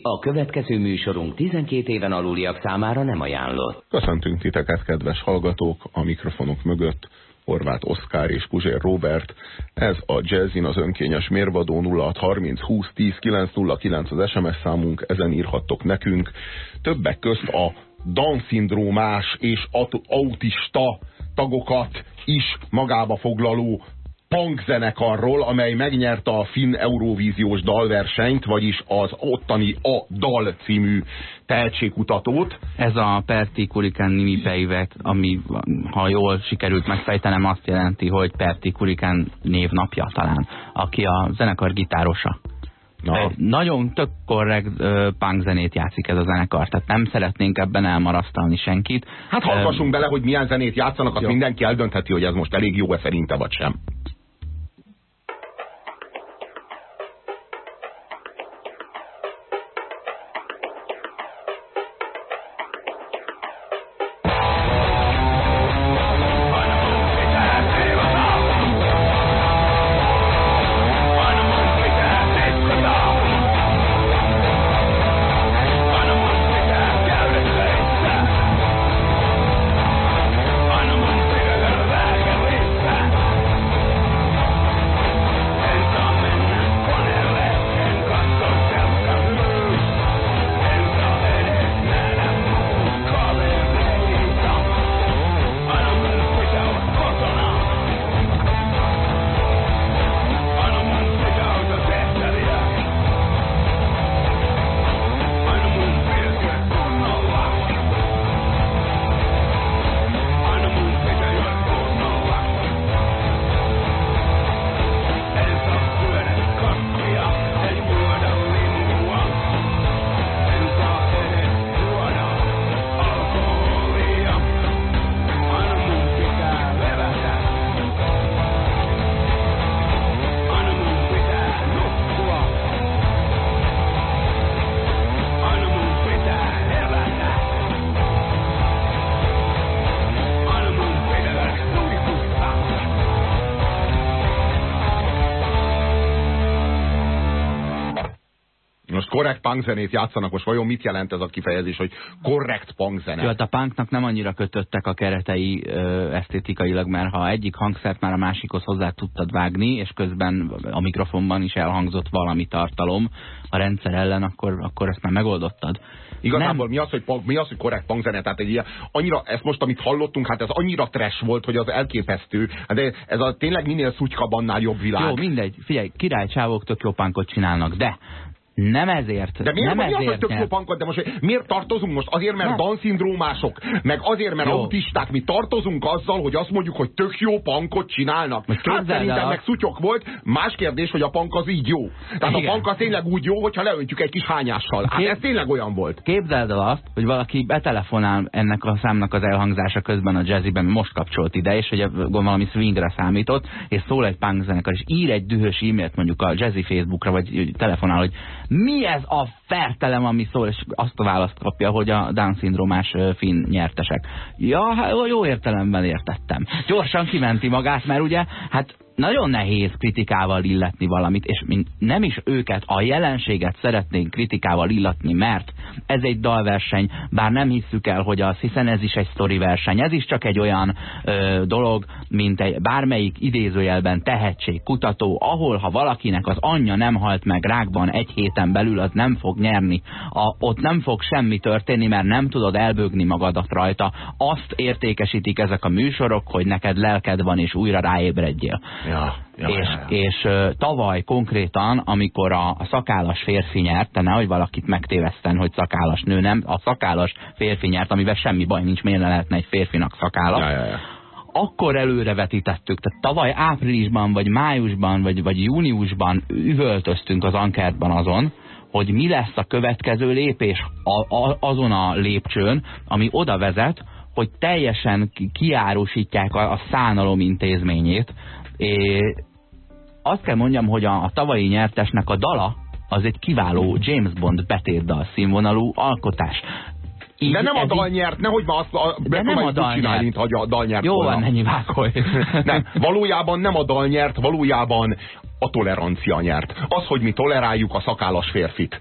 A következő műsorunk 12 éven aluliak számára nem ajánlott. Köszöntünk titeket, kedves hallgatók, a mikrofonok mögött. Horváth Oszkár és Puzsér Robert. Ez a Jazzin az önkényes mérvadó 0630 20 10 909 az SMS számunk, ezen írhattok nekünk. Többek közt a Down-szindrómás és autista tagokat is magába foglaló punk zenekarról, amely megnyerte a Finn Eurovíziós dalversenyt, vagyis az ottani A Dal című tehetségkutatót. Ez a Perti Kurikán Nimipeivet, ami ha jól sikerült megfejtenem, azt jelenti, hogy Perti Kurikán névnapja talán, aki a zenekar gitárosa. Na. Nagyon tök korrekt uh, punk zenét játszik ez a zenekar, tehát nem szeretnénk ebben elmarasztalni senkit. Hát hallgassunk uh, bele, hogy milyen zenét játszanak, azt jó. mindenki eldöntheti, hogy ez most elég jó-e szerinte vagy sem. Punkzenét játszanak, most vajon mit jelent ez a kifejezés, hogy korrekt punkzene? Jó, hát a punknak nem annyira kötöttek a keretei ö, esztétikailag, mert ha egyik hangszert már a másikhoz hozzá tudtad vágni, és közben a mikrofonban is elhangzott valami tartalom a rendszer ellen, akkor, akkor ezt már megoldottad. Igazából mi az, hogy, mi az, hogy korrekt punkzene? Tehát egy ilyen, annyira, ezt most, amit hallottunk, hát ez annyira trash volt, hogy az elképesztő. Hát de ez a tényleg minél annál jobb világ. Jó, mindegy. Figyelj, királycsávok tök jó pánkot csinálnak, de nem ezért. De miért nem ezért, az, hogy tök jó pankot? De most miért tartozunk most? Azért, mert Down-szindrómások, meg azért, mert jó. autisták. Mi tartozunk azzal, hogy azt mondjuk, hogy tök jó pankot csinálnak. Most hát szerintem meg szutyok volt. Más kérdés, hogy a pank az így jó. Tehát Igen. a pank az tényleg úgy jó, hogyha leöntjük egy kis hányással. Hát Kép... ez tényleg olyan volt. Képzeld el azt, hogy valaki betelefonál ennek a számnak az elhangzása közben a jazziben, most kapcsolt ide, és hogy valami swingre számított, és szól egy punk zenekar, és ír egy dühös e-mailt mondjuk a jazzy Facebookra, vagy telefonál, hogy mi ez a fertelem, ami szól, és azt a választ kapja, hogy a Down-szindrómás finn nyertesek. Ja, hát jó értelemben értettem. Gyorsan kimenti magát, mert ugye, hát nagyon nehéz kritikával illetni valamit, és nem is őket, a jelenséget szeretnénk kritikával illatni, mert ez egy dalverseny, bár nem hisszük el, hogy az, hiszen ez is egy verseny, ez is csak egy olyan ö, dolog, mint egy bármelyik idézőjelben tehetség, kutató, ahol ha valakinek az anyja nem halt meg rákban egy héten belül, az nem fog nyerni. A, ott nem fog semmi történni, mert nem tudod elbögni magadat rajta. Azt értékesítik ezek a műsorok, hogy neked lelked van, és újra ráébredjél. Ja, ja, és, ja, ja. és uh, tavaly konkrétan, amikor a, a szakállas férfi nyert, te nehogy valakit megtéveszten, hogy szakállas nő, nem, a szakállas férfi nyert, amivel semmi baj nincs, miért ne lehetne egy férfinak szakállas. Ja, ja, ja akkor előrevetítettük. Tehát tavaly áprilisban, vagy májusban, vagy, vagy júniusban üvöltöztünk az ankertban azon, hogy mi lesz a következő lépés a, a, azon a lépcsőn, ami oda vezet, hogy teljesen kiárusítják a, a szánalom intézményét, É, azt kell mondjam, hogy a, a tavalyi nyertesnek a dala az egy kiváló James Bond betétdal színvonalú alkotás. Így, de nem a dal nyert, nehogy már azt a, de nem a dal csinálni, mint hogy a dal nyert Jó volna. van, ennyi vágolj. nem, valójában nem a dal nyert, valójában a tolerancia nyert. Az, hogy mi toleráljuk a szakállas férfit.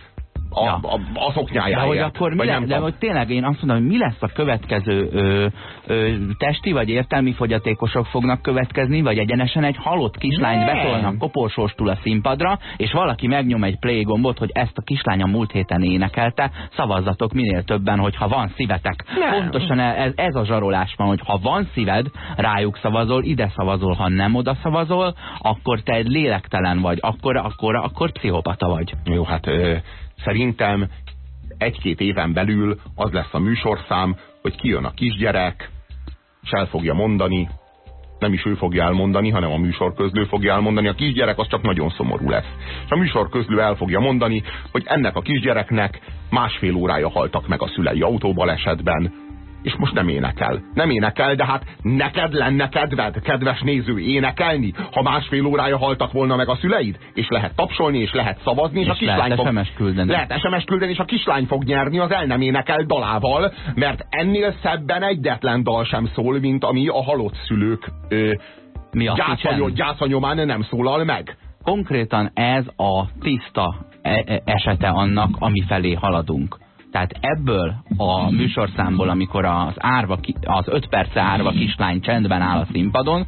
A, ja. a, a szoknyájáért. De hogy akkor mi le, de hogy tényleg én azt mondom, hogy mi lesz a következő ö, ö, testi vagy értelmi fogyatékosok fognak következni, vagy egyenesen egy halott kislányt betolnak koporsóstul a színpadra, és valaki megnyom egy play gombot, hogy ezt a kislány a múlt héten énekelte, szavazzatok minél többen, hogyha van szívetek. Nem. Pontosan ez, ez a zsarolás van, hogy ha van szíved, rájuk szavazol, ide szavazol, ha nem oda szavazol, akkor te egy lélektelen vagy, akkor, akkor, akkor pszichopata vagy. Jó, hát ö, szerintem egy-két éven belül az lesz a műsorszám, hogy kijön a kisgyerek, és el fogja mondani, nem is ő fogja elmondani, hanem a műsor közlő fogja elmondani. A kisgyerek az csak nagyon szomorú lesz. És a műsor közlő el fogja mondani, hogy ennek a kisgyereknek másfél órája haltak meg a szülei autóbalesetben, és most nem énekel. Nem énekel, de hát neked lenne kedved, kedves néző, énekelni, ha másfél órája haltak volna meg a szüleid, és lehet tapsolni, és lehet szavazni, és, és a kislány lehet fog... SMS küldeni. Lehet SMS küldeni, és a kislány fog nyerni az el nem énekel dalával, mert ennél szebben egyetlen dal sem szól, mint ami a halott szülők ö, Mi gyászanyom, gyászanyomán nem szólal meg. Konkrétan ez a tiszta e- e- esete annak, ami felé haladunk. Tehát ebből a műsorszámból, amikor az, árva, az 5 perce árva kislány csendben áll a színpadon,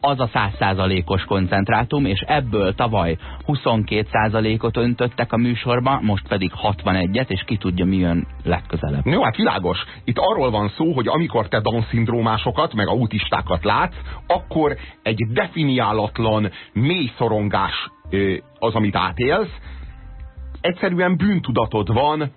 az a 100%-os koncentrátum, és ebből tavaly 22%-ot öntöttek a műsorba, most pedig 61-et, és ki tudja, mi jön legközelebb. Jó, hát világos. Itt arról van szó, hogy amikor te Down-szindrómásokat, meg autistákat látsz, akkor egy definiálatlan mély szorongás az, amit átélsz, egyszerűen bűntudatod van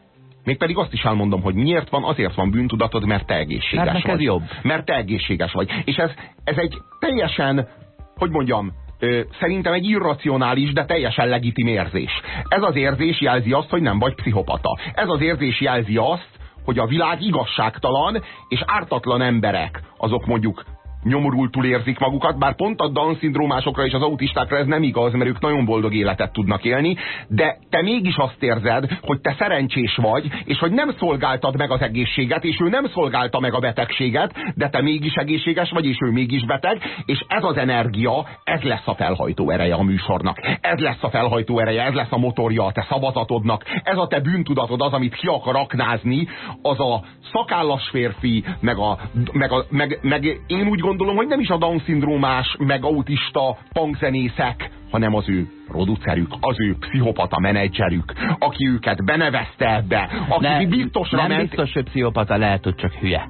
Mégpedig azt is elmondom, hogy miért van, azért van bűntudatod, mert te egészséges mert vagy. jobb. Mert te egészséges vagy. És ez, ez egy teljesen, hogy mondjam, ö, szerintem egy irracionális, de teljesen legitim érzés. Ez az érzés jelzi azt, hogy nem vagy pszichopata. Ez az érzés jelzi azt, hogy a világ igazságtalan, és ártatlan emberek, azok mondjuk nyomorultul érzik magukat, bár pont a Down-szindrómásokra és az autistákra ez nem igaz, mert ők nagyon boldog életet tudnak élni, de te mégis azt érzed, hogy te szerencsés vagy, és hogy nem szolgáltad meg az egészséget, és ő nem szolgálta meg a betegséget, de te mégis egészséges vagy, és ő mégis beteg, és ez az energia, ez lesz a felhajtó ereje a műsornak. Ez lesz a felhajtó ereje, ez lesz a motorja a te szavazatodnak, ez a te bűntudatod az, amit ki akar aknázni, az a szakállas férfi, meg, a, meg, a, meg, meg én úgy gondolom, gondolom, hogy nem is a Down-szindrómás, meg autista punkzenészek, hanem az ő producerük, az ő pszichopata menedzserük, aki őket benevezte ebbe, aki ne, biztosra nem ment... biztos, hogy pszichopata, lehet, hogy csak hülye.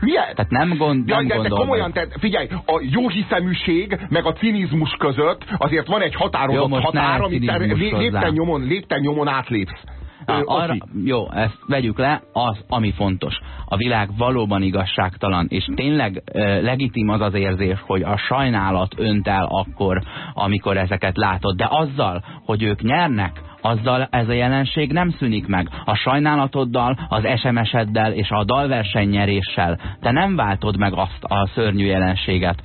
Hülye? Tehát nem, gond, nem ja, gondol. komolyan, te, figyelj, a jó hiszeműség meg a cinizmus között azért van egy határozott jó, határ, amit te lépten nyomon, lépten nyomon átlépsz. Na, arra, jó, ezt vegyük le, az, ami fontos. A világ valóban igazságtalan, és tényleg e, legitim az az érzés, hogy a sajnálat önt el akkor, amikor ezeket látod. De azzal, hogy ők nyernek, azzal ez a jelenség nem szűnik meg. A sajnálatoddal, az SMS-eddel és a dalversenynyeréssel te nem váltod meg azt a szörnyű jelenséget.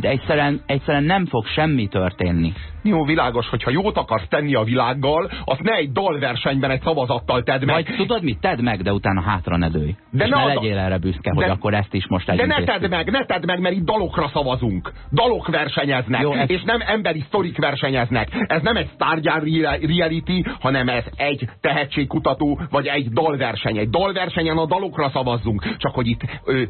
Egyszerűen, egyszerűen nem fog semmi történni. Jó, világos, hogyha jót akarsz tenni a világgal, azt ne egy dalversenyben egy szavazattal tedd meg. Vagy tudod mit? Tedd meg, de utána hátra ne dőj. De és ne, ne legyél erre büszke, de, hogy akkor ezt is most De ne tedd meg, ne tedd meg, mert itt dalokra szavazunk. Dalok versenyeznek, Jó, ez... és nem emberi sztorik versenyeznek. Ez nem egy sztárgyár reality, hanem ez egy tehetségkutató, vagy egy dalverseny. Egy dalversenyen a dalokra szavazzunk. Csak hogy itt ö,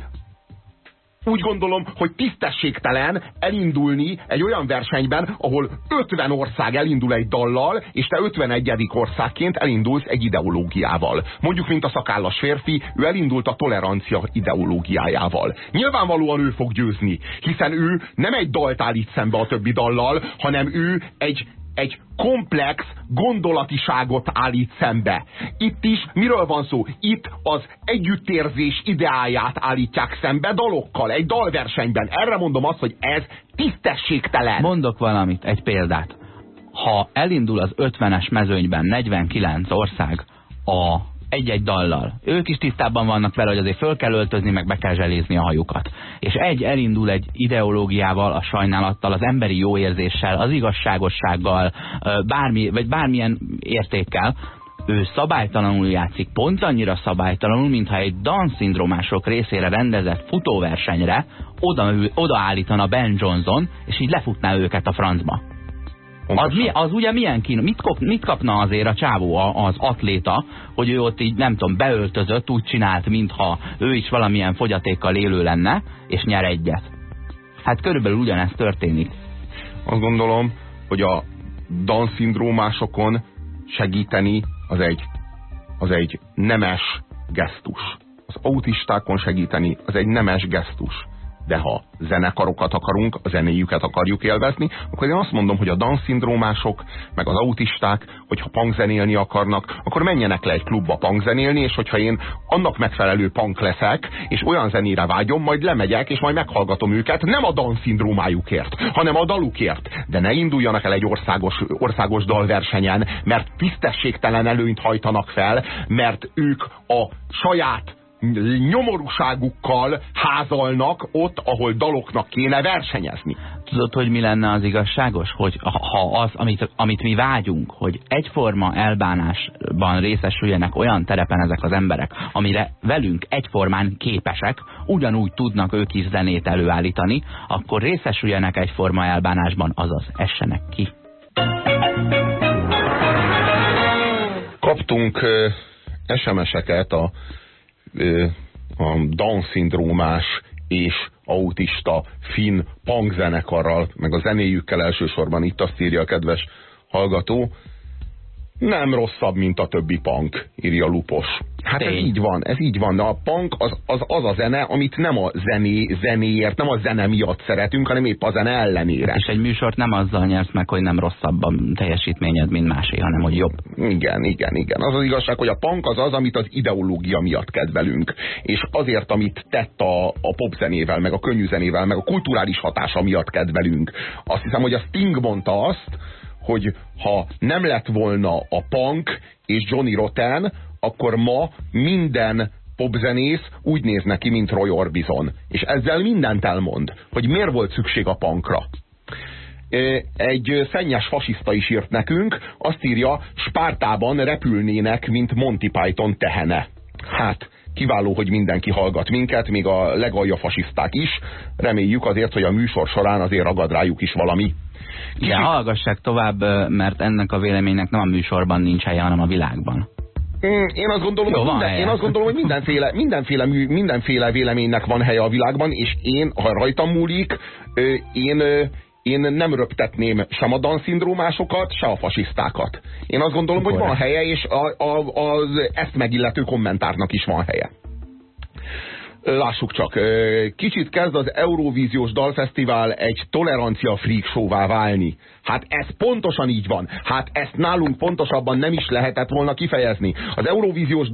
úgy gondolom, hogy tisztességtelen elindulni egy olyan versenyben, ahol 50 ország elindul egy dallal, és te 51. országként elindulsz egy ideológiával. Mondjuk, mint a szakállas férfi, ő elindult a tolerancia ideológiájával. Nyilvánvalóan ő fog győzni, hiszen ő nem egy dalt állít szembe a többi dallal, hanem ő egy egy komplex gondolatiságot állít szembe. Itt is miről van szó? Itt az együttérzés ideáját állítják szembe dalokkal, egy dalversenyben. Erre mondom azt, hogy ez tisztességtelen. Mondok valamit, egy példát. Ha elindul az 50-es mezőnyben 49 ország a egy-egy dallal. Ők is tisztában vannak vele, hogy azért föl kell öltözni, meg be kell zselézni a hajukat. És egy elindul egy ideológiával, a sajnálattal, az emberi jóérzéssel, az igazságossággal, bármi, vagy bármilyen értékkel, ő szabálytalanul játszik, pont annyira szabálytalanul, mintha egy Down-szindrómások részére rendezett futóversenyre oda, odaállítana Ben Johnson, és így lefutná őket a francba. Az, mi, az ugye milyen kín? Mit, mit kapna azért a csávó, az atléta, hogy ő ott így nem tudom, beöltözött, úgy csinált, mintha ő is valamilyen fogyatékkal élő lenne, és nyer egyet. Hát körülbelül ugyanezt történik. Azt gondolom, hogy a Down-szindrómásokon segíteni az egy, az egy nemes gesztus. Az autistákon segíteni az egy nemes gesztus de ha zenekarokat akarunk, a zenéjüket akarjuk élvezni, akkor én azt mondom, hogy a Down-szindrómások, meg az autisták, hogyha punkzenélni akarnak, akkor menjenek le egy klubba punkzenélni, és hogyha én annak megfelelő punk leszek, és olyan zenére vágyom, majd lemegyek, és majd meghallgatom őket, nem a Down-szindrómájukért, hanem a dalukért. De ne induljanak el egy országos, országos dalversenyen, mert tisztességtelen előnyt hajtanak fel, mert ők a saját nyomorúságukkal házalnak ott, ahol daloknak kéne versenyezni. Tudod, hogy mi lenne az igazságos? Hogy ha az, amit, amit mi vágyunk, hogy egyforma elbánásban részesüljenek olyan terepen ezek az emberek, amire velünk egyformán képesek, ugyanúgy tudnak ők is zenét előállítani, akkor részesüljenek egyforma elbánásban, azaz essenek ki. Kaptunk SMS-eket a a Down-szindrómás és autista finn punk zenekarral, meg a zenéjükkel elsősorban itt azt írja a kedves hallgató, nem rosszabb, mint a többi punk, írja Lupos. Hát ez így van, ez így van. De a punk az, az, az a zene, amit nem a zené, zenéért, nem a zene miatt szeretünk, hanem épp a zene ellenére. És egy műsort nem azzal nyersz meg, hogy nem rosszabb a teljesítményed, mint másé, hanem hogy jobb. Igen, igen, igen. Az az igazság, hogy a punk az az, amit az ideológia miatt kedvelünk. És azért, amit tett a, a popzenével, meg a könnyű zenével, meg a kulturális hatása miatt kedvelünk. Azt hiszem, hogy a Sting mondta azt, hogy ha nem lett volna a punk és Johnny Rotten, akkor ma minden popzenész úgy néz neki, mint Roy Orbison. És ezzel mindent elmond, hogy miért volt szükség a punkra. Egy szennyes fasiszta is írt nekünk, azt írja, Spártában repülnének, mint Monty Python tehene. Hát, kiváló, hogy mindenki hallgat minket, még a legalja fasiszták is. Reméljük azért, hogy a műsor során azért ragad rájuk is valami. Igen, hallgassák tovább, mert ennek a véleménynek nem a műsorban nincs helye, hanem a világban. Mm, én azt gondolom, Jó, hogy, minden, én azt gondolom, hogy mindenféle, mindenféle, mindenféle véleménynek van helye a világban, és én, ha rajtam múlik, én, én nem röptetném sem a Dan-szindrómásokat, se a fasisztákat. Én azt gondolom, Akkor hogy van helye, és a, a, az ezt megillető kommentárnak is van helye. Lássuk csak, kicsit kezd az Eurovíziós Dalfesztivál egy tolerancia freak show-vá válni. Hát ez pontosan így van. Hát ezt nálunk pontosabban nem is lehetett volna kifejezni. Az Eurovíziós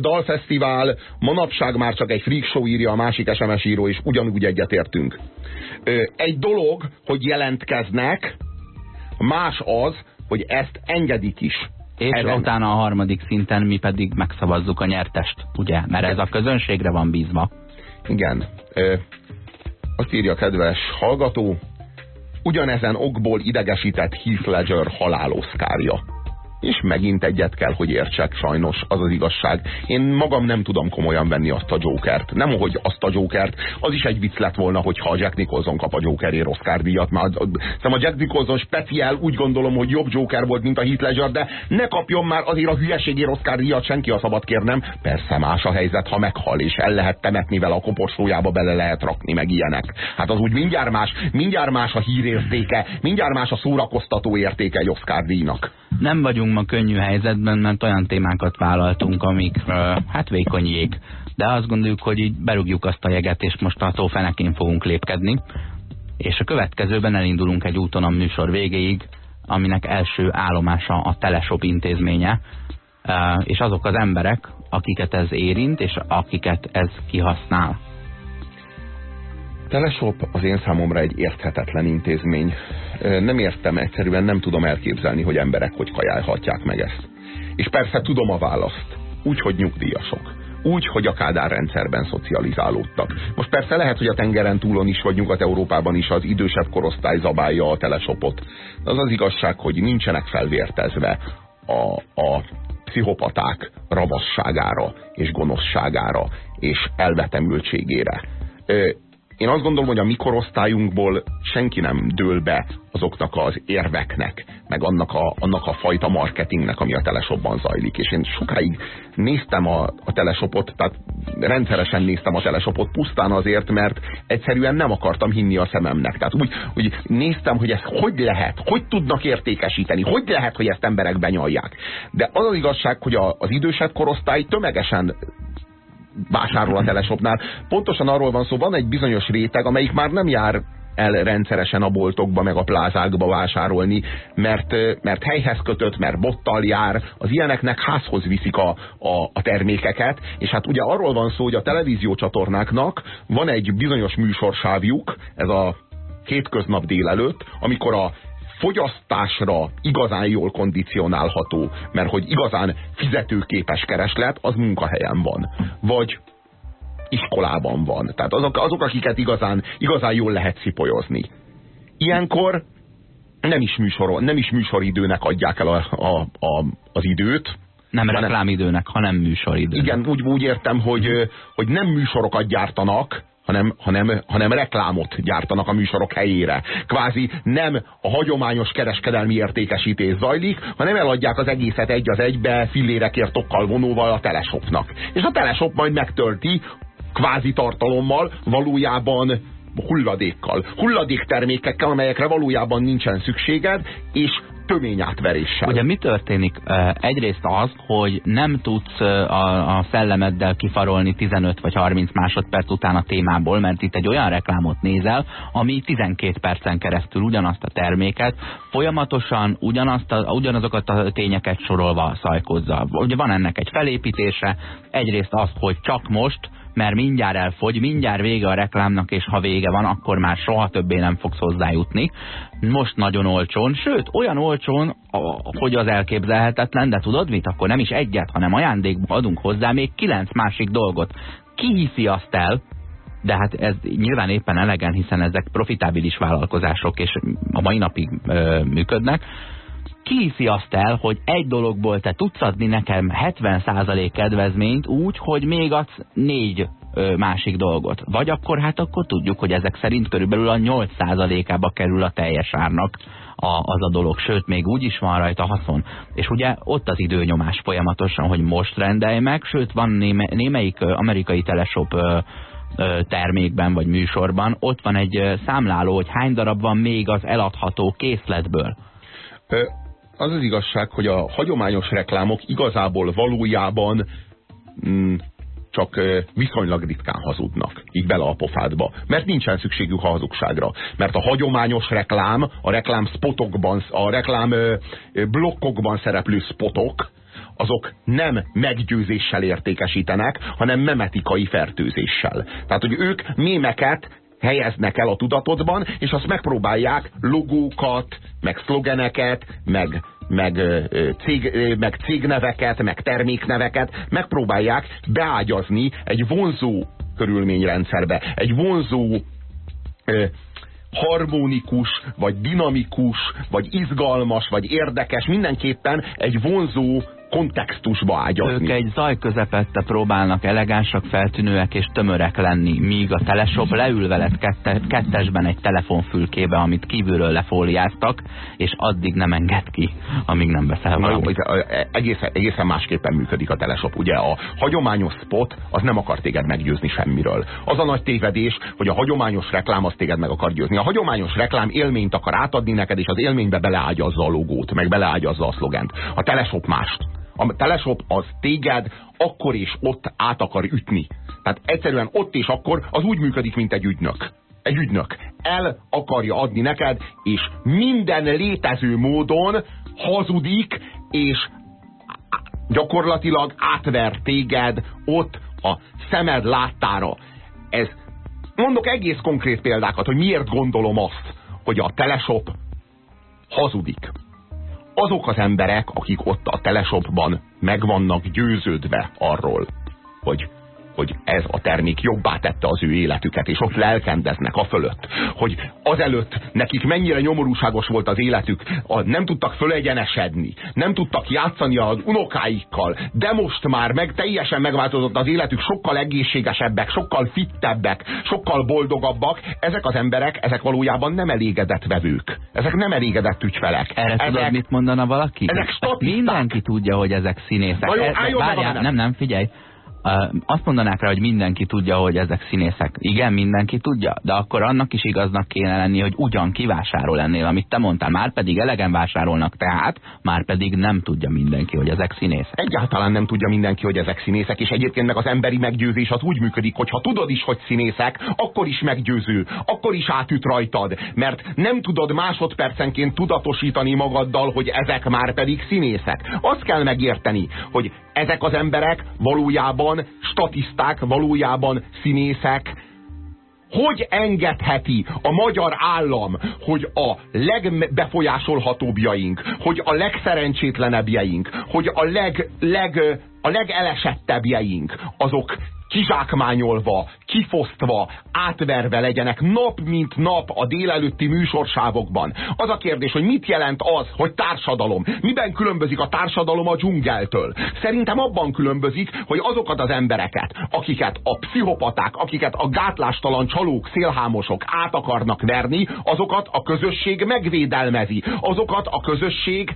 Dalfesztivál manapság már csak egy freak show írja a másik SMS író, és ugyanúgy egyetértünk. Egy dolog, hogy jelentkeznek, más az, hogy ezt engedik is. És Ezen. utána a harmadik szinten mi pedig megszavazzuk a nyertest, ugye? Mert ez a közönségre van bízva. Igen. Ö, azt írja kedves hallgató, ugyanezen okból idegesített Heath Ledger haláloszkárja és megint egyet kell, hogy értsek, sajnos, az az igazság. Én magam nem tudom komolyan venni azt a Jokert. Nem, hogy azt a Jokert, az is egy vicc lett volna, hogyha a Jack Nicholson kap a Jokerért Oscar díjat. Már, szóval a Jack Nicholson speciál úgy gondolom, hogy jobb Joker volt, mint a Heath Ledger, de ne kapjon már azért a hülyeségért Oscar díjat, senki a szabad kérnem. Persze más a helyzet, ha meghal, és el lehet temetni vele a koporsójába, bele lehet rakni, meg ilyenek. Hát az úgy mindjárt más, mindjárt más a hírértéke, mindjárt más a szórakoztató értéke egy Oscar díjnak. Nem vagyunk ma könnyű helyzetben, mert olyan témákat vállaltunk, amik hát vékony jég. De azt gondoljuk, hogy így berúgjuk azt a jeget, és most a fenekén fogunk lépkedni. És a következőben elindulunk egy úton a műsor végéig, aminek első állomása a Teleshop intézménye, és azok az emberek, akiket ez érint, és akiket ez kihasznál. Teleshop az én számomra egy érthetetlen intézmény. Nem értem, egyszerűen nem tudom elképzelni, hogy emberek hogy kajálhatják meg ezt. És persze tudom a választ. Úgy, hogy nyugdíjasok. Úgy, hogy a Kádár rendszerben szocializálódtak. Most persze lehet, hogy a tengeren túlon is, vagy Nyugat-Európában is az idősebb korosztály zabálja a telesopot. De az az igazság, hogy nincsenek felvértezve a, a pszichopaták ravasságára és gonoszságára és elvetemültségére én azt gondolom, hogy a mikorosztályunkból senki nem dől be azoknak az érveknek, meg annak a, annak a fajta marketingnek, ami a teleshopban zajlik. És én sokáig néztem a, a teleshopot, tehát rendszeresen néztem a teleshopot pusztán azért, mert egyszerűen nem akartam hinni a szememnek. Tehát úgy, úgy néztem, hogy ezt hogy lehet, hogy tudnak értékesíteni, hogy lehet, hogy ezt emberek benyalják. De az az igazság, hogy a, az idősebb korosztály tömegesen vásárol a teleshopnál. Pontosan arról van szó, van egy bizonyos réteg, amelyik már nem jár el rendszeresen a boltokba, meg a plázákba vásárolni, mert, mert helyhez kötött, mert bottal jár, az ilyeneknek házhoz viszik a, a, a termékeket, és hát ugye arról van szó, hogy a televíziócsatornáknak van egy bizonyos műsorsávjuk, ez a hétköznap délelőtt, amikor a fogyasztásra igazán jól kondicionálható, mert hogy igazán fizetőképes kereslet, az munkahelyen van. Vagy iskolában van. Tehát azok, azok akiket igazán, igazán jól lehet szipolyozni. Ilyenkor nem is, műsor, nem is műsoridőnek adják el a, a, a, az időt, nem reklámidőnek, hanem műsoridőnek. Igen, úgy, úgy értem, hogy, hogy nem műsorokat gyártanak, hanem, hanem, hanem reklámot gyártanak a műsorok helyére. Kvázi nem a hagyományos kereskedelmi értékesítés zajlik, hanem eladják az egészet egy az egybe fillérekért tokkal vonóval a teleshopnak. És a teleshop majd megtölti kvázi tartalommal, valójában hulladékkal. Hulladéktermékekkel, amelyekre valójában nincsen szükséged, és töményátveréssel. Ugye mi történik? Egyrészt az, hogy nem tudsz a, a szellemeddel kifarolni 15 vagy 30 másodperc után a témából, mert itt egy olyan reklámot nézel, ami 12 percen keresztül ugyanazt a terméket, folyamatosan ugyanazt a, ugyanazokat a tényeket sorolva szajkozza. Ugye van ennek egy felépítése, egyrészt az, hogy csak most mert mindjárt elfogy, mindjárt vége a reklámnak, és ha vége van, akkor már soha többé nem fogsz hozzájutni. Most nagyon olcsón, sőt, olyan olcsón, hogy az elképzelhetetlen, de tudod mit? Akkor nem is egyet, hanem ajándékba adunk hozzá még kilenc másik dolgot. Ki hiszi azt el, de hát ez nyilván éppen elegen, hiszen ezek profitábilis vállalkozások, és a mai napig ö, működnek, ki hiszi azt el, hogy egy dologból te tudsz adni nekem 70% kedvezményt úgy, hogy még adsz négy ö, másik dolgot. Vagy akkor hát akkor tudjuk, hogy ezek szerint körülbelül a 8%-ába kerül a teljes árnak a, az a dolog, sőt, még úgy is van rajta haszon. És ugye ott az időnyomás folyamatosan, hogy most rendelj meg, sőt, van néme, némelyik amerikai teleshop ö, termékben vagy műsorban, ott van egy számláló, hogy hány darab van még az eladható készletből az az igazság, hogy a hagyományos reklámok igazából valójában mm, csak viszonylag ritkán hazudnak, így bele a pofádba. Mert nincsen szükségük a hazugságra. Mert a hagyományos reklám, a reklám spotokban, a reklám blokkokban szereplő spotok, azok nem meggyőzéssel értékesítenek, hanem memetikai fertőzéssel. Tehát, hogy ők mémeket helyeznek el a tudatodban, és azt megpróbálják logókat, meg szlogeneket, meg, meg, cég, meg cégneveket, meg termékneveket megpróbálják beágyazni egy vonzó körülményrendszerbe, egy vonzó harmonikus, vagy dinamikus, vagy izgalmas, vagy érdekes, mindenképpen egy vonzó kontextusba ágyazni. Ők egy zaj közepette próbálnak elegánsak, feltűnőek és tömörek lenni, míg a teleshop leül veled kette, kettesben egy telefonfülkébe, amit kívülről lefóliáztak, és addig nem enged ki, amíg nem veszel valamit. Egészen, egészen másképpen működik a teleshop. Ugye a hagyományos spot az nem akar téged meggyőzni semmiről. Az a nagy tévedés, hogy a hagyományos reklám az téged meg akar győzni. A hagyományos reklám élményt akar átadni neked, és az élménybe beleágyazza a logót, meg beleágyazza a szlogent. A teleshop mást. A teleshop az téged akkor és ott át akar ütni. Tehát egyszerűen ott és akkor az úgy működik, mint egy ügynök. Egy ügynök. El akarja adni neked, és minden létező módon hazudik, és gyakorlatilag átver téged ott a szemed láttára. Ez, mondok egész konkrét példákat, hogy miért gondolom azt, hogy a teleshop hazudik azok az emberek, akik ott a teleshopban meg vannak győződve arról, hogy hogy ez a termék jobbá tette az ő életüket, és ott lelkendeznek a fölött. Hogy azelőtt nekik mennyire nyomorúságos volt az életük, a, nem tudtak fölegyenesedni, nem tudtak játszani az unokáikkal, de most már meg teljesen megváltozott az életük, sokkal egészségesebbek, sokkal fittebbek, sokkal boldogabbak. Ezek az emberek, ezek valójában nem elégedett vevők. Ezek nem elégedett ügyfelek. Erre ezek, tudod, mit mondana valaki? Ezek statiszták. Mindenki tudja, hogy ezek színészek. Na jó, Ez, várjál, nem, nem, figyelj azt mondanák rá, hogy mindenki tudja, hogy ezek színészek. Igen, mindenki tudja, de akkor annak is igaznak kéne lenni, hogy ugyan kivásárol ennél, amit te mondtál. Már pedig elegen vásárolnak tehát, már pedig nem tudja mindenki, hogy ezek színészek. Egyáltalán nem tudja mindenki, hogy ezek színészek, és egyébként meg az emberi meggyőzés az úgy működik, hogy ha tudod is, hogy színészek, akkor is meggyőző, akkor is átüt rajtad, mert nem tudod másodpercenként tudatosítani magaddal, hogy ezek már pedig színészek. Azt kell megérteni, hogy ezek az emberek valójában statiszták, valójában színészek, hogy engedheti a magyar állam, hogy a legbefolyásolhatóbbjaink, hogy a legszerencsétlenebbjeink, hogy a, leg, leg, a legelesettebbjeink, azok kizsákmányolva, kifosztva, átverve legyenek nap mint nap a délelőtti műsorsávokban. Az a kérdés, hogy mit jelent az, hogy társadalom? Miben különbözik a társadalom a dzsungeltől? Szerintem abban különbözik, hogy azokat az embereket, akiket a pszichopaták, akiket a gátlástalan csalók, szélhámosok át akarnak verni, azokat a közösség megvédelmezi. Azokat a közösség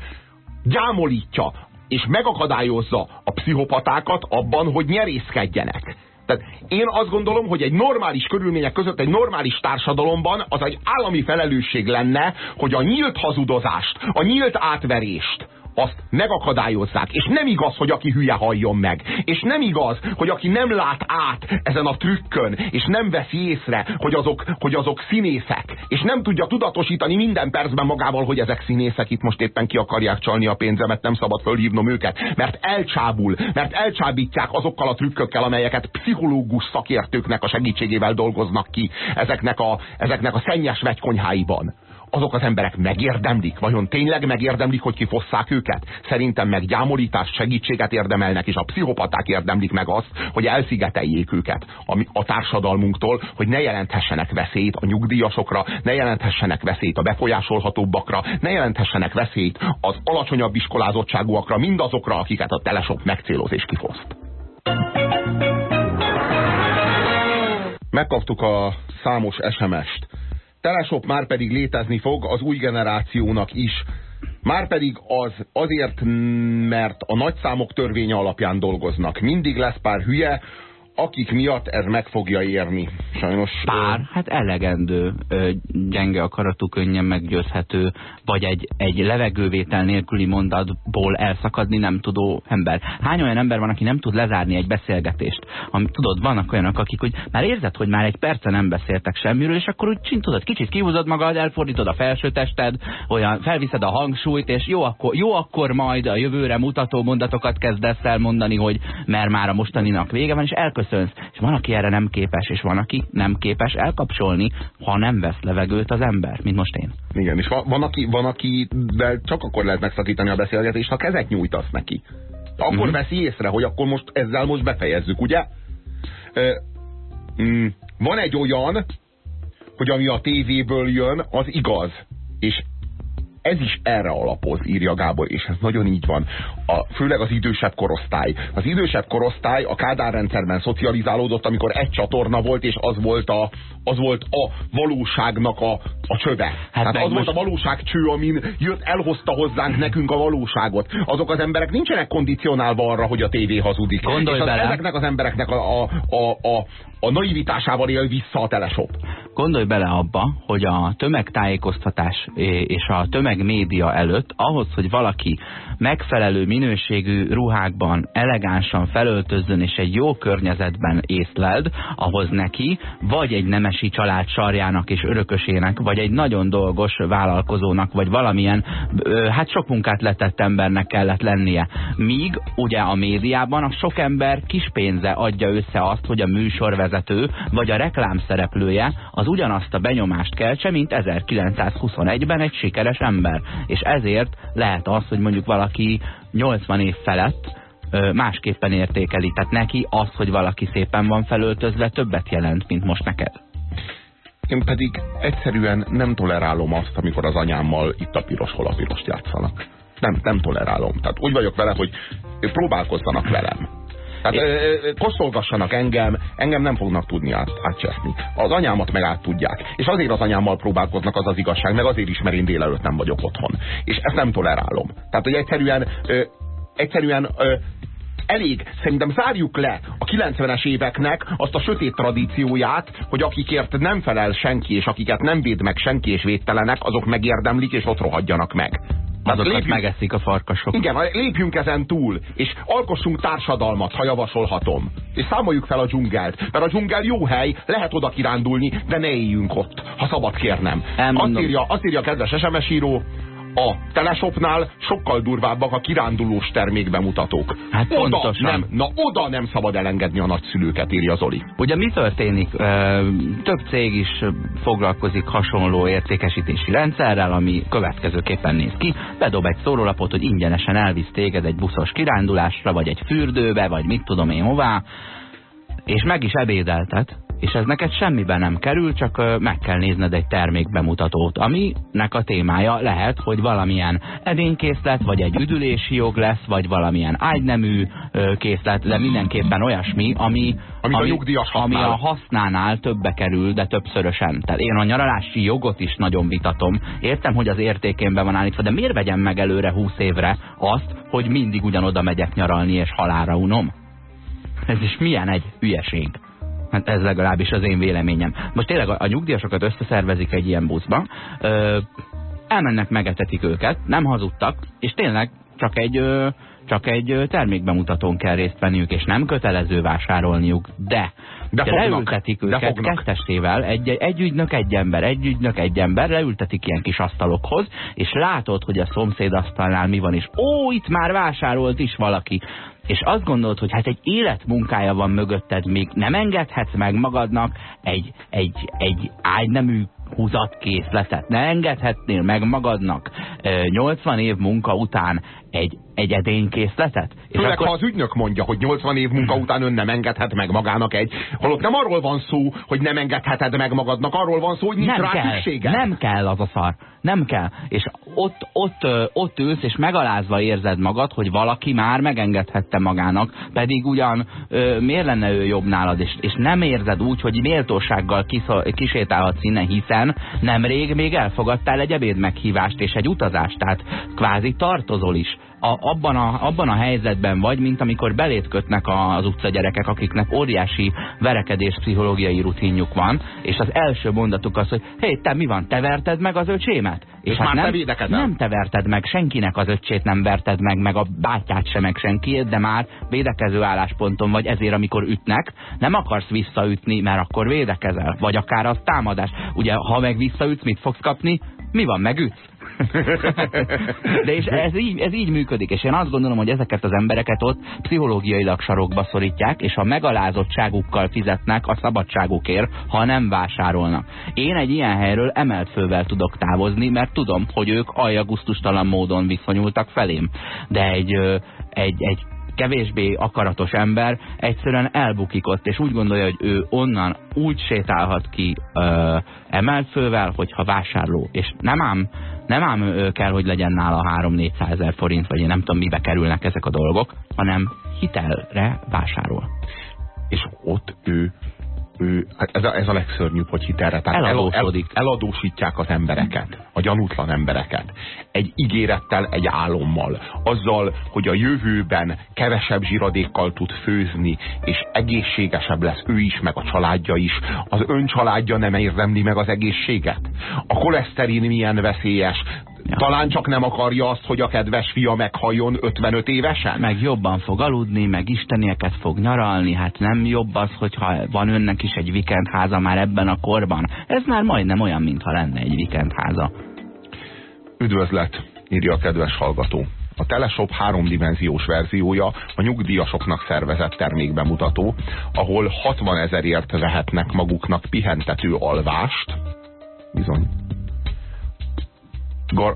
gyámolítja, és megakadályozza a pszichopatákat abban, hogy nyerészkedjenek. Tehát én azt gondolom, hogy egy normális körülmények között, egy normális társadalomban az egy állami felelősség lenne, hogy a nyílt hazudozást, a nyílt átverést, azt megakadályozzák. És nem igaz, hogy aki hülye halljon meg. És nem igaz, hogy aki nem lát át ezen a trükkön, és nem veszi észre, hogy azok, hogy azok színészek, és nem tudja tudatosítani minden percben magával, hogy ezek színészek, itt most éppen ki akarják csalni a pénzemet, nem szabad fölhívnom őket, mert elcsábul, mert elcsábítják azokkal a trükkökkel, amelyeket pszichológus szakértőknek a segítségével dolgoznak ki ezeknek a, ezeknek a szennyes vegykonyháiban azok az emberek megérdemlik? Vajon tényleg megérdemlik, hogy kifosszák őket? Szerintem meg gyámolítást, segítséget érdemelnek, és a pszichopaták érdemlik meg azt, hogy elszigeteljék őket a, társadalmunktól, hogy ne jelenthessenek veszélyt a nyugdíjasokra, ne jelenthessenek veszélyt a befolyásolhatóbbakra, ne jelenthessenek veszélyt az alacsonyabb iskolázottságúakra, mindazokra, akiket a telesok megcéloz és kifoszt. Megkaptuk a számos SMS-t Teleshop már pedig létezni fog az új generációnak is. Márpedig az azért, mert a nagyszámok törvénye alapján dolgoznak. Mindig lesz pár hülye, akik miatt ez meg fogja érni. Sajnos... Pár, hát elegendő, gyenge akaratú, könnyen meggyőzhető, vagy egy, egy levegővétel nélküli mondatból elszakadni nem tudó ember. Hány olyan ember van, aki nem tud lezárni egy beszélgetést? Ami, tudod, vannak olyanok, akik hogy már érzed, hogy már egy perce nem beszéltek semmiről, és akkor úgy csint, tudod, kicsit kihúzod magad, elfordítod a felsőtested, olyan felviszed a hangsúlyt, és jó akkor, jó akkor majd a jövőre mutató mondatokat kezdesz el mondani, hogy mert már a mostaninak vége van, és elköszönsz elköszönsz, és van, aki erre nem képes, és van, aki nem képes elkapcsolni, ha nem vesz levegőt az ember, mint most én. Igen, és van, van, aki, van akivel csak akkor lehet megszakítani a beszélgetést, ha kezet nyújtasz neki. Akkor mm -hmm. veszi észre, hogy akkor most ezzel most befejezzük, ugye? Ö, mm, van egy olyan, hogy ami a tévéből jön, az igaz. És ez is erre alapoz, írja Gábor, és ez nagyon így van. A, főleg az idősebb korosztály. Az idősebb korosztály a Kádár rendszerben szocializálódott, amikor egy csatorna volt, és az volt a, az volt a valóságnak a, a csöve. Hát Tehát az most... volt a valóság cső, amin jött, elhozta hozzánk nekünk a valóságot. Azok az emberek nincsenek kondicionálva arra, hogy a tévé hazudik. Gondolj és az, bele. ezeknek az embereknek a, a, a, a, a naivitásával él vissza a telesop. Gondolj bele abba, hogy a tömegtájékoztatás és a tömegmédia előtt ahhoz, hogy valaki megfelelő minőségű ruhákban elegánsan felöltözzön és egy jó környezetben észleld, ahhoz neki vagy egy nemesi család sarjának és örökösének, vagy egy nagyon dolgos vállalkozónak, vagy valamilyen, hát sok munkát letett embernek kellett lennie. Míg ugye a médiában a sok ember kis pénze adja össze azt, hogy a műsorvezető vagy a reklám szereplője az ugyanazt a benyomást keltse, mint 1921-ben egy sikeres ember. És ezért lehet az, hogy mondjuk valaki 80 év felett másképpen értékeli. Tehát neki az, hogy valaki szépen van felöltözve, többet jelent, mint most neked. Én pedig egyszerűen nem tolerálom azt, amikor az anyámmal itt a piros hol a pirost játszanak. Nem, nem tolerálom. Tehát úgy vagyok vele, hogy próbálkozzanak velem. Tehát koszolgassanak engem, engem nem fognak tudni át, átcseszni. Az anyámat meg át tudják. És azért az anyámmal próbálkoznak, az az igazság, meg azért is, mert én délelőtt nem vagyok otthon. És ezt nem tolerálom. Tehát, hogy egyszerűen, ö, egyszerűen ö, elég, szerintem zárjuk le a 90-es éveknek azt a sötét tradícióját, hogy akikért nem felel senki, és akiket nem véd meg senki és védtelenek, azok megérdemlik, és ott rohadjanak meg. Azokat lépjünk, megeszik a farkasok. Igen, lépjünk ezen túl, és alkossunk társadalmat, ha javasolhatom. És számoljuk fel a dzsungelt, mert a dzsungel jó hely, lehet oda kirándulni, de ne éljünk ott, ha szabad kérnem. Azt írja, azt írja a kedves SMS író, a teleshopnál sokkal durvábbak a kirándulós termékbemutatók. Hát oda pontosan. nem, na oda nem szabad elengedni a nagyszülőket, írja Zoli. Ugye mi történik? Több cég is foglalkozik hasonló értékesítési rendszerrel, ami következőképpen néz ki. Bedob egy szórólapot, hogy ingyenesen elvisz téged egy buszos kirándulásra, vagy egy fürdőbe, vagy mit tudom én hová, és meg is ebédeltet, és ez neked semmiben nem kerül, csak meg kell nézned egy termékbemutatót, aminek a témája lehet, hogy valamilyen edénykészlet, vagy egy üdülési jog lesz, vagy valamilyen ágynemű készlet, de mindenképpen olyasmi, ami, ami, a, ami a használnál többbe kerül, de többszörösen. Tehát én a nyaralási jogot is nagyon vitatom. Értem, hogy az értékénben van állítva, de miért vegyem meg előre 20 évre azt, hogy mindig ugyanoda megyek nyaralni, és halára unom? Ez is milyen egy hülyeség. Hát ez legalábbis az én véleményem. Most tényleg a, a nyugdíjasokat összeszervezik egy ilyen buszba, ö, elmennek, megetetik őket, nem hazudtak, és tényleg csak egy, ö, csak egy termékbemutatón kell részt venniük, és nem kötelező vásárolniuk, de de, de leültetik őket de kettesével, egy, egy ügynök, egy ember, egy ügynök, egy ember, leültetik ilyen kis asztalokhoz, és látod, hogy a szomszéd asztalnál mi van, és ó, itt már vásárolt is valaki és azt gondolod, hogy hát egy életmunkája van mögötted, még nem engedhetsz meg magadnak egy, egy, egy ágynemű húzatkészletet. Ne engedhetnél meg magadnak 80 év munka után egy, egy edénykészletet? És Főleg, akkor... ha az ügynök mondja, hogy 80 év munka után ön nem engedhet meg magának egy, holott nem arról van szó, hogy nem engedheted meg magadnak, arról van szó, hogy nincs nem rá kell, szükséged. Nem kell az a szar. Nem kell. És ott, ott, ott ülsz, és megalázva érzed magad, hogy valaki már megengedhette magának, pedig ugyan miért lenne ő jobb nálad, és, és nem érzed úgy, hogy méltósággal kisétálhatsz innen, hiszen nemrég még elfogadtál egy ebéd meghívást és egy utazást, tehát kvázi tartozol is a, abban, a, abban a helyzetben vagy, mint amikor belét kötnek az utcagyerekek, akiknek óriási verekedés pszichológiai rutinjuk van, és az első mondatuk az, hogy hé, te mi van, te verted meg az öcsémet? És, és hát már nem, te nem te verted meg, senkinek az öccsét nem verted meg, meg a bátyát sem meg senki, de már védekező állásponton vagy, ezért amikor ütnek, nem akarsz visszaütni, mert akkor védekezel, vagy akár az támadás. Ugye, ha meg visszaütsz, mit fogsz kapni? Mi van, megütsz? De és ez így, ez így működik, és én azt gondolom, hogy ezeket az embereket ott pszichológiailag sarokba szorítják, és a megalázottságukkal fizetnek a szabadságukért, ha nem vásárolnak. Én egy ilyen helyről emelt fővel tudok távozni, mert tudom, hogy ők aljagusztustalan módon viszonyultak felém. De egy, egy, egy kevésbé akaratos ember egyszerűen elbukik ott, és úgy gondolja, hogy ő onnan úgy sétálhat ki ö, emelt fővel, hogyha vásárló. És nem ám, nem ám kell, hogy legyen nála 3-400 ezer forint, vagy én nem tudom, mibe kerülnek ezek a dolgok, hanem hitelre vásárol. És ott ő ő, hát ez, a, ez a legszörnyűbb, hogy hitelre. Tehát el, el, eladósítják az embereket, a gyanútlan embereket. Egy ígérettel, egy álommal. Azzal, hogy a jövőben kevesebb zsiradékkal tud főzni, és egészségesebb lesz ő is, meg a családja is. Az ön családja nem érdemli meg az egészséget. A koleszterin milyen veszélyes, Ja. Talán csak nem akarja azt, hogy a kedves fia meghalljon 55 évesen? Meg jobban fog aludni, meg istenieket fog nyaralni, hát nem jobb az, hogyha van önnek is egy vikendháza már ebben a korban. Ez már majdnem olyan, mintha lenne egy vikendháza. Üdvözlet, írja a kedves hallgató. A Teleshop háromdimenziós verziója a nyugdíjasoknak szervezett termékbemutató, ahol 60 ezerért vehetnek maguknak pihentető alvást, bizony,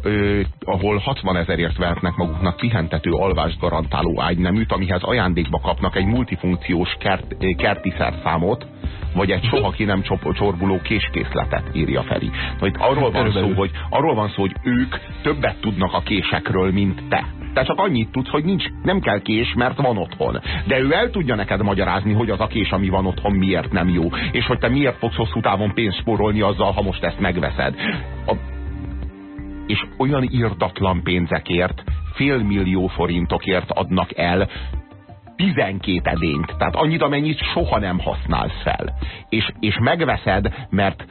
ö, ahol 60 ezerért vehetnek maguknak pihentető alvást garantáló ágyneműt, amihez ajándékba kapnak egy multifunkciós kert, kerti szerszámot, vagy egy soha ki nem csorbuló késkészletet, írja Feri. Majd arról van, szó, hogy, arról van szó, hogy ők többet tudnak a késekről, mint te. Te csak annyit tudsz, hogy nincs, nem kell kés, mert van otthon. De ő el tudja neked magyarázni, hogy az a kés, ami van otthon, miért nem jó. És hogy te miért fogsz hosszú távon pénzt spórolni azzal, ha most ezt megveszed. A, és olyan írtatlan pénzekért, félmillió forintokért adnak el 12 edényt, tehát annyit, amennyit soha nem használsz fel. És, és megveszed, mert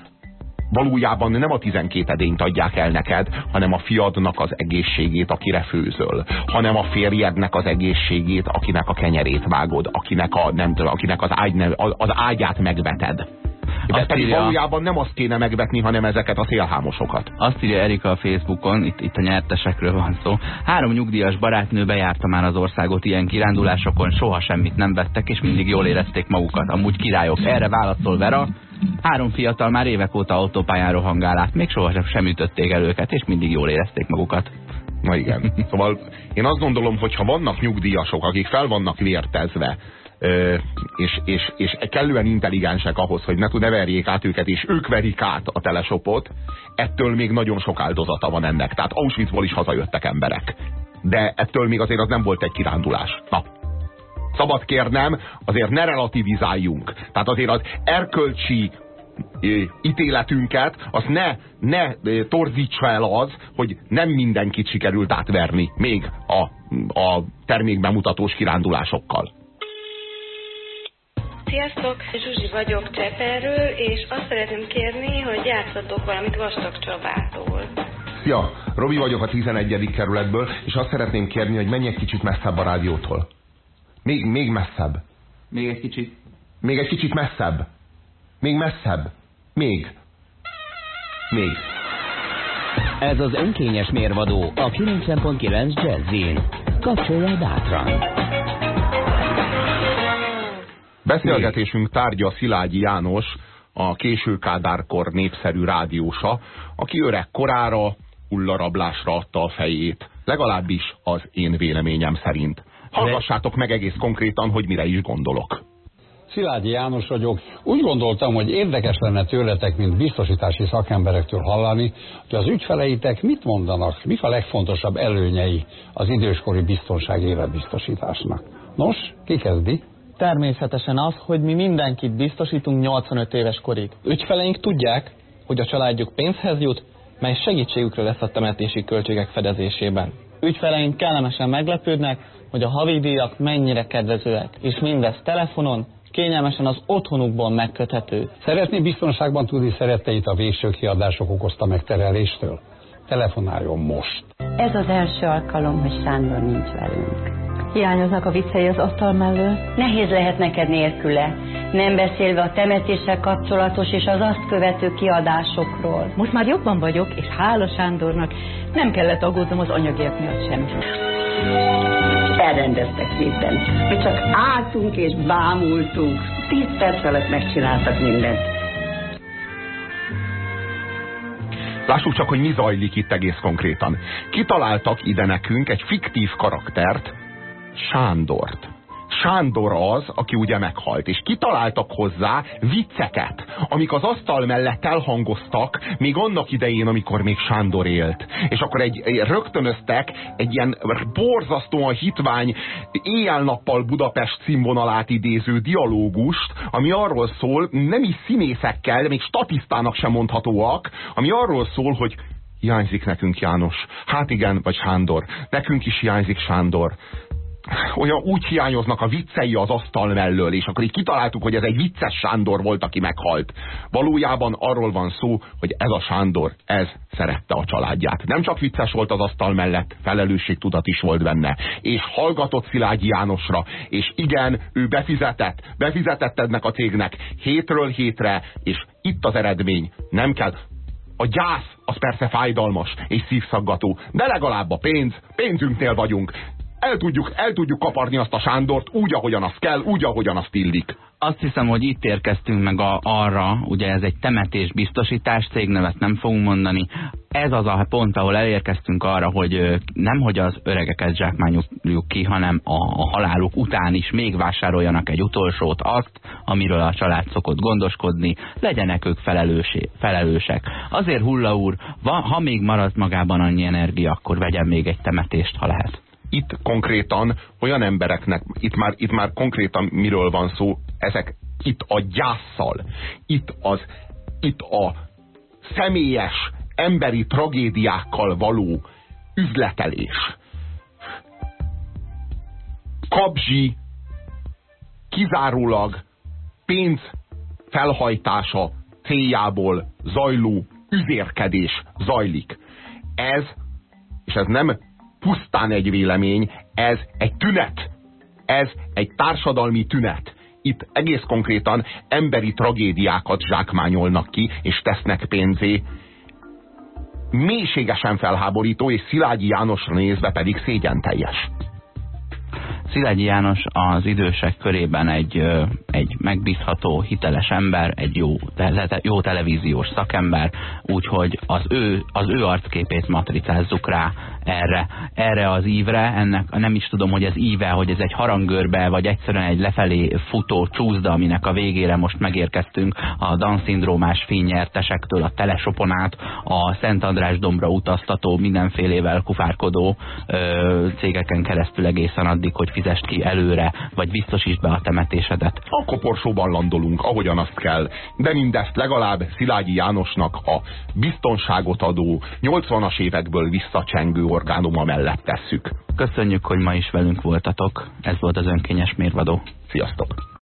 valójában nem a 12 edényt adják el neked, hanem a fiadnak az egészségét, akire főzöl, hanem a férjednek az egészségét, akinek a kenyerét vágod, akinek, a, nem akinek az, ágy, az ágyát megveted. De pedig írja, valójában nem azt kéne megvetni, hanem ezeket a szélhámosokat. Azt írja Erika a Facebookon, itt, itt a nyertesekről van szó. Három nyugdíjas barátnő bejárta már az országot ilyen kirándulásokon, soha semmit nem vettek, és mindig jól érezték magukat. Amúgy királyok. Erre válaszol Vera, Három fiatal már évek óta autópályán rohangál át, még soha sem ütötték el őket, és mindig jól érezték magukat. Na igen. Szóval én azt gondolom, hogy ha vannak nyugdíjasok, akik fel vannak vértezve, és, és, és kellően intelligensek ahhoz, hogy ne, ne verjék át őket, és ők verik át a telesopot, ettől még nagyon sok áldozata van ennek. Tehát Auschwitzból is hazajöttek emberek. De ettől még azért az nem volt egy kirándulás. Na, szabad kérnem, azért ne relativizáljunk. Tehát azért az erkölcsi ítéletünket, azt ne, ne torzítsa el az, hogy nem mindenkit sikerült átverni, még a, a termékbemutatós kirándulásokkal. Sziasztok, Zsuzsi vagyok Cseperről, és azt szeretném kérni, hogy játszatok valamit Vastag Csabától. Szia, Robi vagyok a 11. kerületből, és azt szeretném kérni, hogy menj egy kicsit messzebb a rádiótól. Még, még messzebb. Még egy kicsit. Még egy kicsit messzebb. Még messzebb. Még. Még. Ez az önkényes mérvadó a 90.9 Jazzin. Kapcsolja bátran. Beszélgetésünk tárgya Szilágyi János, a késő Kádárkor népszerű rádiósa, aki öreg korára, hullarablásra adta a fejét. Legalábbis az én véleményem szerint. Hallgassátok meg egész konkrétan, hogy mire is gondolok. Szilágyi János vagyok. Úgy gondoltam, hogy érdekes lenne tőletek, mint biztosítási szakemberektől hallani, hogy az ügyfeleitek mit mondanak, mik a legfontosabb előnyei az időskori biztonság életbiztosításnak. Nos, ki kezdi? Természetesen az, hogy mi mindenkit biztosítunk 85 éves korig. Ügyfeleink tudják, hogy a családjuk pénzhez jut, mely segítségükre lesz a temetési költségek fedezésében. Ügyfeleink kellemesen meglepődnek, hogy a havidíjak mennyire kedvezőek, és mindez telefonon, kényelmesen az otthonukból megköthető. Szeretné biztonságban tudni szeretteit a végső kiadások okozta megtereléstől? Telefonáljon most! Ez az első alkalom, hogy Sándor nincs velünk. Hiányoznak a viccei az asztal mellől. Nehéz lehet neked nélküle, nem beszélve a temetéssel kapcsolatos és az azt követő kiadásokról. Most már jobban vagyok, és hála Sándornak nem kellett aggódnom az anyagért miatt sem. Elrendeztek szépen. Mi csak álltunk és bámultunk. Tíz perc alatt megcsináltak mindent. Lássuk csak, hogy mi zajlik itt egész konkrétan. Kitaláltak ide nekünk egy fiktív karaktert, Sándort. Sándor az, aki ugye meghalt, és kitaláltak hozzá vicceket, amik az asztal mellett elhangoztak, még annak idején, amikor még Sándor élt. És akkor egy, egy rögtönöztek egy ilyen borzasztóan hitvány éjjel-nappal Budapest színvonalát idéző dialógust, ami arról szól, nem is színészekkel, még statisztának sem mondhatóak, ami arról szól, hogy hiányzik nekünk János. Hát igen, vagy Sándor. Nekünk is hiányzik Sándor olyan úgy hiányoznak a viccei az asztal mellől, és akkor így kitaláltuk, hogy ez egy vicces Sándor volt, aki meghalt. Valójában arról van szó, hogy ez a Sándor, ez szerette a családját. Nem csak vicces volt az asztal mellett, felelősségtudat is volt benne. És hallgatott Szilágyi Jánosra, és igen, ő befizetett, befizetett ennek a cégnek hétről hétre, és itt az eredmény. Nem kell, a gyász az persze fájdalmas és szívszaggató, de legalább a pénz, pénzünknél vagyunk el tudjuk, el tudjuk kaparni azt a Sándort úgy, ahogyan az kell, úgy, ahogyan azt illik. Azt hiszem, hogy itt érkeztünk meg a, arra, ugye ez egy temetés biztosítás, cégnevet nem fogunk mondani. Ez az a pont, ahol elérkeztünk arra, hogy nem hogy az öregeket zsákmányoljuk ki, hanem a, a haláluk után is még vásároljanak egy utolsót, azt, amiről a család szokott gondoskodni, legyenek ők felelősé, felelősek. Azért Hulla úr, va, ha még marad magában annyi energia, akkor vegyen még egy temetést, ha lehet itt konkrétan olyan embereknek, itt már, itt már konkrétan miről van szó, ezek itt a gyászsal, itt, az, itt a személyes emberi tragédiákkal való üzletelés. Kapzsi kizárólag pénz felhajtása céljából zajló üzérkedés zajlik. Ez, és ez nem pusztán egy vélemény, ez egy tünet. Ez egy társadalmi tünet. Itt egész konkrétan emberi tragédiákat zsákmányolnak ki, és tesznek pénzé. Mélységesen felháborító, és Szilágyi Jánosra nézve pedig szégyen teljes. Szilágyi János az idősek körében egy, egy megbízható, hiteles ember, egy jó, jó televíziós szakember, úgyhogy az ő, az ő arcképét matricázzuk rá erre, erre az ívre, ennek nem is tudom, hogy ez íve, hogy ez egy harangörbe, vagy egyszerűen egy lefelé futó csúszda, aminek a végére most megérkeztünk a Down-szindrómás fényertesektől, a telesoponát, a Szent András dombra utaztató, mindenfélével kufárkodó ö, cégeken keresztül egészen addig, hogy fizest ki előre, vagy biztosítsd be a temetésedet. A koporsóban landolunk, ahogyan azt kell, de mindezt legalább Szilágyi Jánosnak a biztonságot adó, 80-as évekből visszacsengő orgánuma mellett tesszük. Köszönjük, hogy ma is velünk voltatok. Ez volt az önkényes mérvadó. Sziasztok!